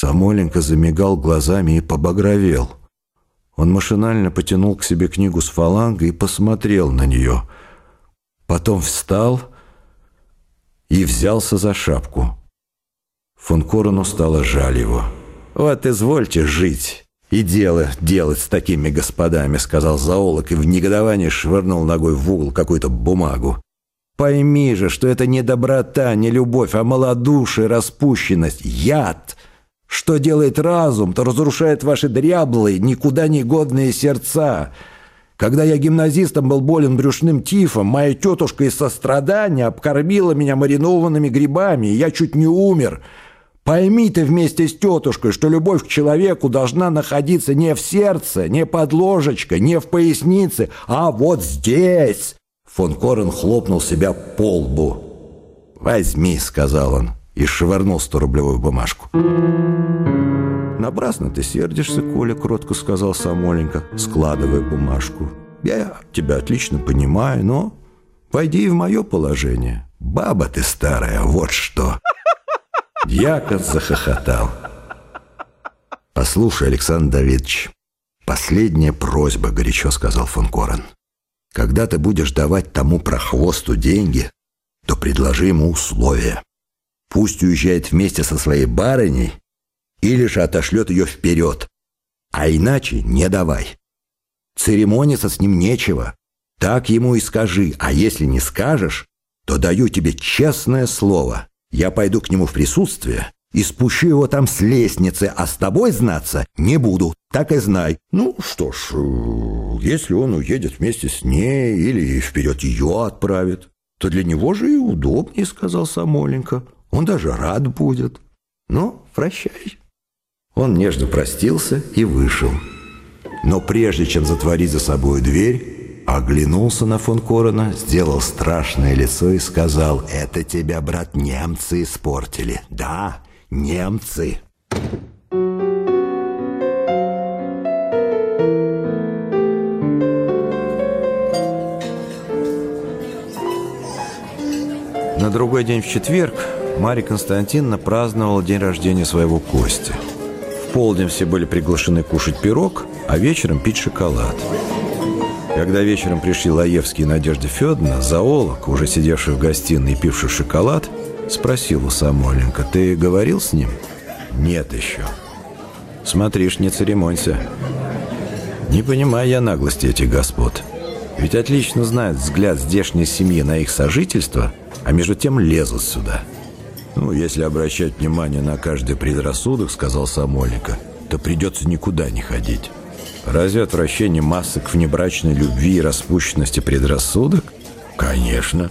Самоленко замигал глазами и побагровел. Он машинально потянул к себе книгу с фалангой и посмотрел на нее. Потом встал и взялся за шапку. Фон Корону стало жаль его. «Вот извольте жить и дело делать с такими господами», сказал зоолог и в негодовании швырнул ногой в угол какую-то бумагу. «Пойми же, что это не доброта, не любовь, а малодушие, распущенность, яд. Что делает разум, то разрушает ваши дряблые, никуда не годные сердца». Когда я гимназистом был болен брюшным тифом, моя тетушка из сострадания обкормила меня маринованными грибами, и я чуть не умер. Пойми ты вместе с тетушкой, что любовь к человеку должна находиться не в сердце, не под ложечкой, не в пояснице, а вот здесь!» Фон Корен хлопнул себя по лбу. «Возьми», — сказал он, и швырнул сто-рублевую бумажку. «Напрасно ты сердишься, Коля», — кротко сказал Самоленко, складывая бумажку. «Я тебя отлично понимаю, но пойди в мое положение. Баба ты старая, вот что!» Дьякон захохотал. «Послушай, Александр Давидович, последняя просьба», — горячо сказал фон Корен. «Когда ты будешь давать тому прохвосту деньги, то предложи ему условия. Пусть уезжает вместе со своей барыней или же отошлет ее вперед, а иначе не давай. Церемониться с ним нечего. Так ему и скажи, а если не скажешь, то даю тебе честное слово. Я пойду к нему в присутствие и спущу его там с лестницы, а с тобой знаться не буду, так и знай. Ну что ж, э, если он уедет вместе с ней или вперед ее отправит, то для него же и удобнее, сказал Самоленко. Он даже рад будет. Ну, прощай. Он нежно простился и вышел. Но прежде чем затворить за собой дверь, Оглянулся на фон Корона, сделал страшное лицо и сказал, «Это тебя, брат, немцы испортили. Да, немцы». На другой день в четверг Марья Константиновна праздновала день рождения своего Кости. В полдень все были приглашены кушать пирог, а вечером пить шоколад. Когда вечером пришли Лаевский и Надежда Федоровна, зоолог, уже сидевший в гостиной и пивший шоколад, спросил у Самойленко, «Ты говорил с ним?» «Нет еще». «Смотришь, не церемонься». «Не понимаю я наглости этих господ. Ведь отлично знают взгляд здешней семьи на их сожительство, а между тем лезут сюда». «Ну, если обращать внимание на каждый предрассудок, — сказал Самойленко, — то придется никуда не ходить». Разве отвращение массы к внебрачной любви и распущенности предрассудок? Конечно.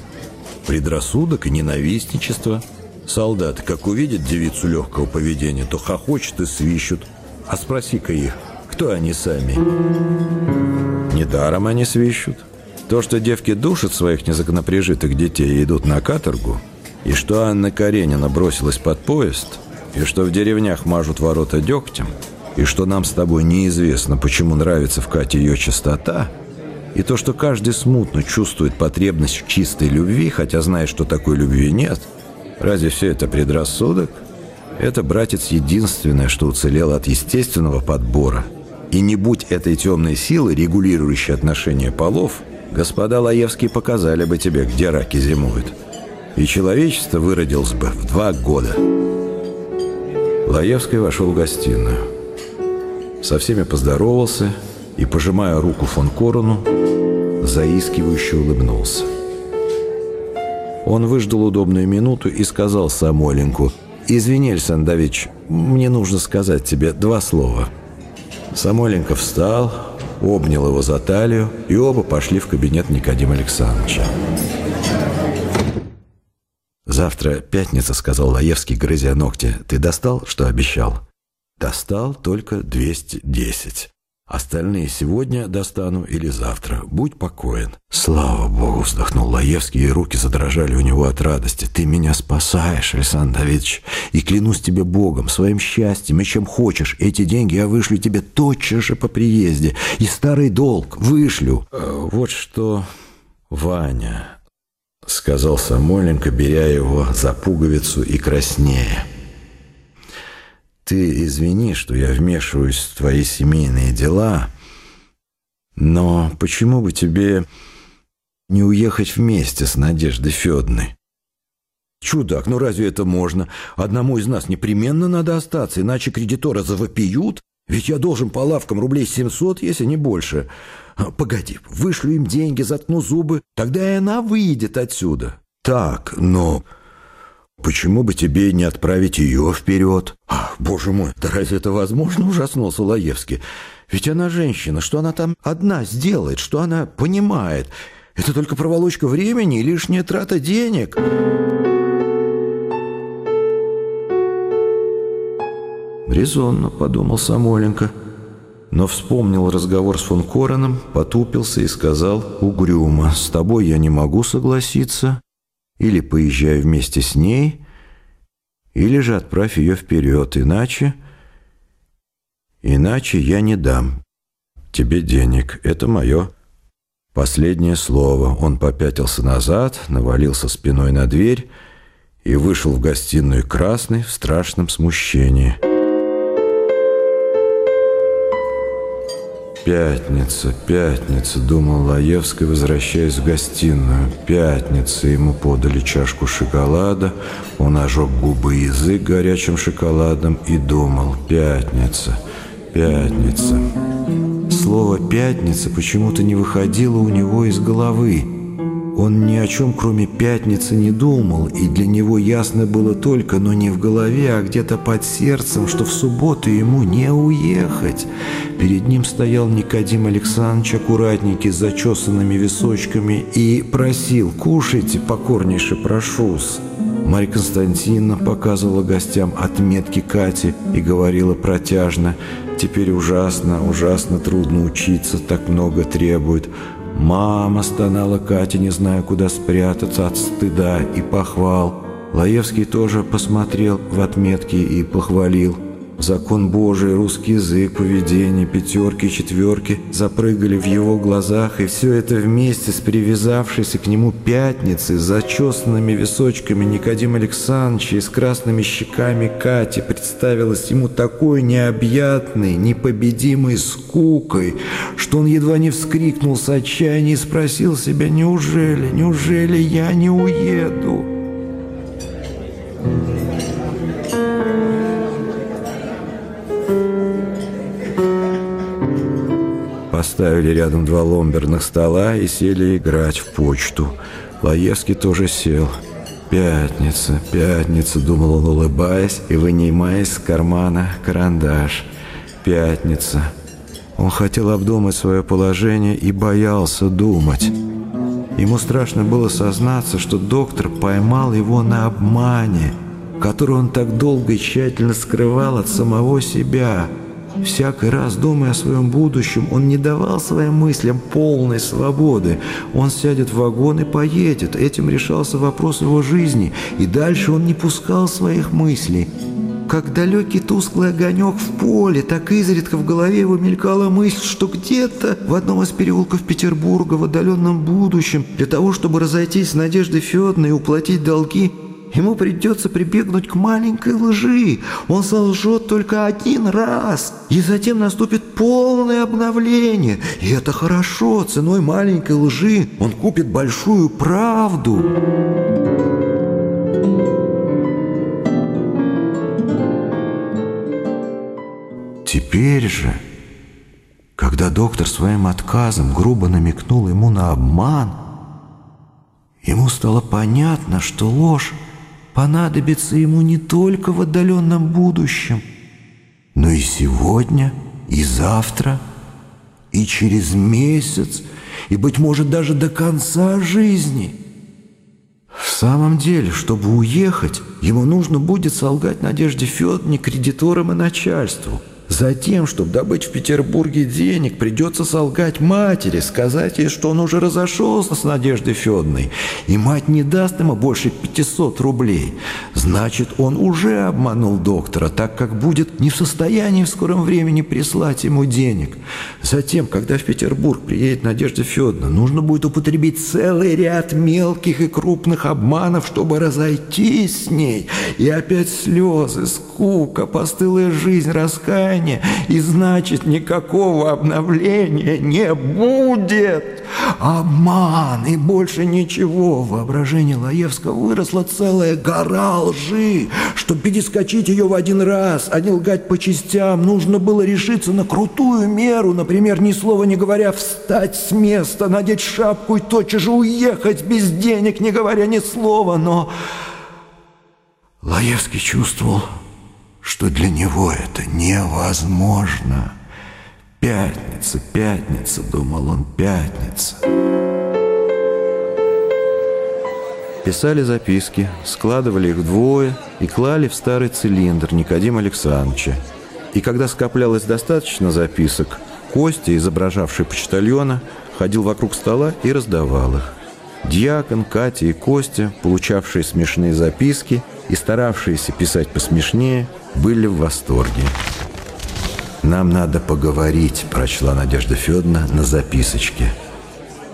Предрассудок и ненавистничество. Солдаты, как увидят девицу легкого поведения, то хохочут и свищут. А спроси-ка их, кто они сами? Недаром они свищут. То, что девки душат своих незаконоприжитых детей и идут на каторгу, и что Анна Каренина бросилась под поезд, и что в деревнях мажут ворота дегтем – и что нам с тобой неизвестно, почему нравится в Кате ее чистота, и то, что каждый смутно чувствует потребность в чистой любви, хотя знает, что такой любви нет, разве все это предрассудок? Это, братец, единственное, что уцелело от естественного подбора. И не будь этой темной силы, регулирующей отношения полов, господа Лаевские показали бы тебе, где раки зимуют. И человечество выродилось бы в два года. Лаевский вошел в гостиную со всеми поздоровался и, пожимая руку фон Корону, заискивающе улыбнулся. Он выждал удобную минуту и сказал Самойленку, «Извини, Александр мне нужно сказать тебе два слова». Самойленко встал, обнял его за талию, и оба пошли в кабинет Никодима Александровича. «Завтра пятница», — сказал Лаевский, грызя ногти. «Ты достал, что обещал?» Достал только 210. Остальные сегодня достану или завтра. Будь покоен. Слава Богу, вздохнул Лаевский, и руки задрожали у него от радости. Ты меня спасаешь, Александр Давидович. И клянусь тебе Богом, своим счастьем и чем хочешь. Эти деньги я вышлю тебе тотчас же по приезде. И старый долг вышлю. «Э, вот что, Ваня, сказал Самойленко, беря его за пуговицу и краснея. Ты извини, что я вмешиваюсь в твои семейные дела, но почему бы тебе не уехать вместе с Надеждой Федной? Чудак, ну разве это можно? Одному из нас непременно надо остаться, иначе кредиторы завопиют. Ведь я должен по лавкам рублей 700, если не больше. Погоди, вышлю им деньги, заткну зубы, тогда и она выйдет отсюда. Так, но почему бы тебе не отправить ее вперед? Ах, боже мой, да разве это возможно, ужаснулся Лаевский. Ведь она женщина, что она там одна сделает, что она понимает. Это только проволочка времени и лишняя трата денег. Резонно, подумал Самойленко, но вспомнил разговор с фон Короном, потупился и сказал угрюмо, «С тобой я не могу согласиться, или поезжай вместе с ней, или же отправь ее вперед, иначе... Иначе я не дам тебе денег, это мое последнее слово». Он попятился назад, навалился спиной на дверь и вышел в гостиную красный в страшном смущении. «Пятница, пятница», — думал Лаевский, возвращаясь в гостиную. «Пятница». Ему подали чашку шоколада, он ожег губы и язык горячим шоколадом и думал «Пятница, пятница». Слово «пятница» почему-то не выходило у него из головы. Он ни о чем, кроме пятницы, не думал, и для него ясно было только, но не в голове, а где-то под сердцем, что в субботу ему не уехать. Перед ним стоял Никодим Александрович, аккуратненький, с зачесанными височками, и просил «Кушайте, покорнейше прошусь». Марья Константиновна показывала гостям отметки Кати и говорила протяжно «Теперь ужасно, ужасно трудно учиться, так много требует». «Мама!» – стонала Катя, не зная, куда спрятаться от стыда и похвал. Лаевский тоже посмотрел в отметки и похвалил – Закон Божий, русский язык, поведение, пятерки, четверки запрыгали в его глазах, и все это вместе с привязавшейся к нему пятницей, с зачесанными височками Никодим Александровича и с красными щеками Кати представилось ему такой необъятной, непобедимой скукой, что он едва не вскрикнул с отчаяния и спросил себя «Неужели, неужели я не уеду?» Поставили рядом два ломберных стола и сели играть в почту. Лаевский тоже сел. «Пятница, пятница», — думал он, улыбаясь и вынимая из кармана карандаш. «Пятница». Он хотел обдумать свое положение и боялся думать. Ему страшно было сознаться, что доктор поймал его на обмане, который он так долго и тщательно скрывал от самого себя — Всякий раз, думая о своем будущем, он не давал своим мыслям полной свободы. Он сядет в вагон и поедет. Этим решался вопрос его жизни. И дальше он не пускал своих мыслей. Как далекий тусклый огонек в поле, так изредка в голове его мелькала мысль, что где-то в одном из переулков Петербурга в отдаленном будущем, для того, чтобы разойтись с Надеждой Федоровной и уплатить долги, Ему придется прибегнуть к маленькой лжи. Он солжет только один раз, и затем наступит полное обновление. И это хорошо, ценой маленькой лжи он купит большую правду. Теперь же, когда доктор своим отказом грубо намекнул ему на обман, ему стало понятно, что ложь понадобится ему не только в отдаленном будущем, но и сегодня, и завтра, и через месяц, и, быть может, даже до конца жизни. В самом деле, чтобы уехать, ему нужно будет солгать Надежде Федоровне, кредиторам и начальству. Затем, чтобы добыть в Петербурге денег, придется солгать матери, сказать ей, что он уже разошелся с Надеждой Федоровной, и мать не даст ему больше 500 рублей. Значит, он уже обманул доктора, так как будет не в состоянии в скором времени прислать ему денег. Затем, когда в Петербург приедет Надежда Федоровна, нужно будет употребить целый ряд мелких и крупных обманов, чтобы разойтись с ней. И опять слезы, скука, постылая жизнь, раскаяние, обновления, и значит, никакого обновления не будет. Обман и больше ничего. Воображение Лаевского выросло целая гора лжи. Чтобы перескочить ее в один раз, а не лгать по частям, нужно было решиться на крутую меру, например, ни слова не говоря, встать с места, надеть шапку и тотчас же уехать без денег, не говоря ни слова, но... Лаевский чувствовал, что для него это невозможно. «Пятница, пятница», — думал он, — «пятница». Писали записки, складывали их вдвое и клали в старый цилиндр Никодима Александровича. И когда скоплялось достаточно записок, Костя, изображавший почтальона, ходил вокруг стола и раздавал их. Дьякон, Катя и Костя, получавшие смешные записки и старавшиеся писать посмешнее, были в восторге. «Нам надо поговорить», – прочла Надежда Федоровна на записочке.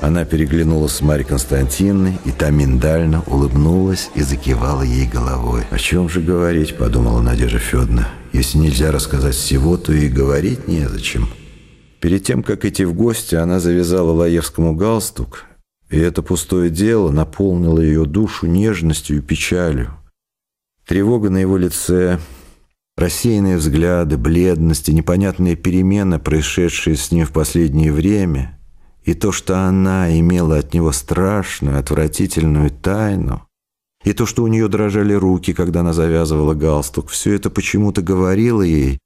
Она переглянулась с Марьей Константиновной, и та миндально улыбнулась и закивала ей головой. «О чем же говорить?» – подумала Надежда Федоровна. «Если нельзя рассказать всего, то и говорить незачем». Перед тем, как идти в гости, она завязала Лаевскому галстук, и это пустое дело наполнило ее душу нежностью и печалью. Тревога на его лице, Рассеянные взгляды, бледность и непонятные перемены, происшедшие с ним в последнее время, и то, что она имела от него страшную, отвратительную тайну, и то, что у нее дрожали руки, когда она завязывала галстук, все это почему-то говорило ей,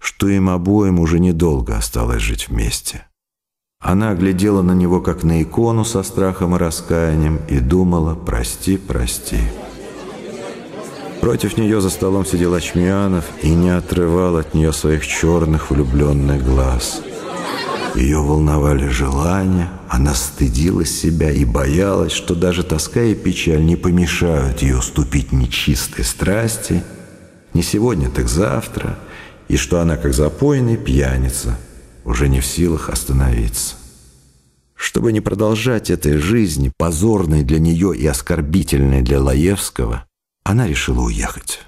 что им обоим уже недолго осталось жить вместе. Она глядела на него, как на икону со страхом и раскаянием, и думала «Прости, прости». Против нее за столом сидел Ачмианов и не отрывал от нее своих черных влюбленных глаз. Ее волновали желания, она стыдила себя и боялась, что даже тоска и печаль не помешают ее уступить нечистой страсти, не сегодня, так завтра, и что она, как запойный пьяница, уже не в силах остановиться. Чтобы не продолжать этой жизни, позорной для нее и оскорбительной для Лаевского, она решила уехать.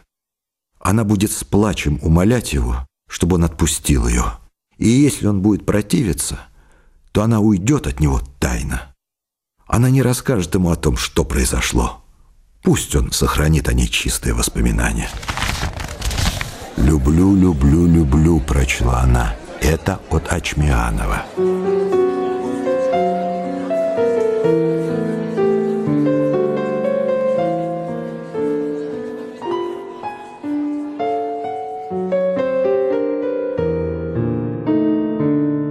Она будет с плачем умолять его, чтобы он отпустил ее. И если он будет противиться, то она уйдет от него тайно. Она не расскажет ему о том, что произошло. Пусть он сохранит о ней чистые воспоминания. «Люблю, люблю, люблю», — прочла она. Это от Ачмианова.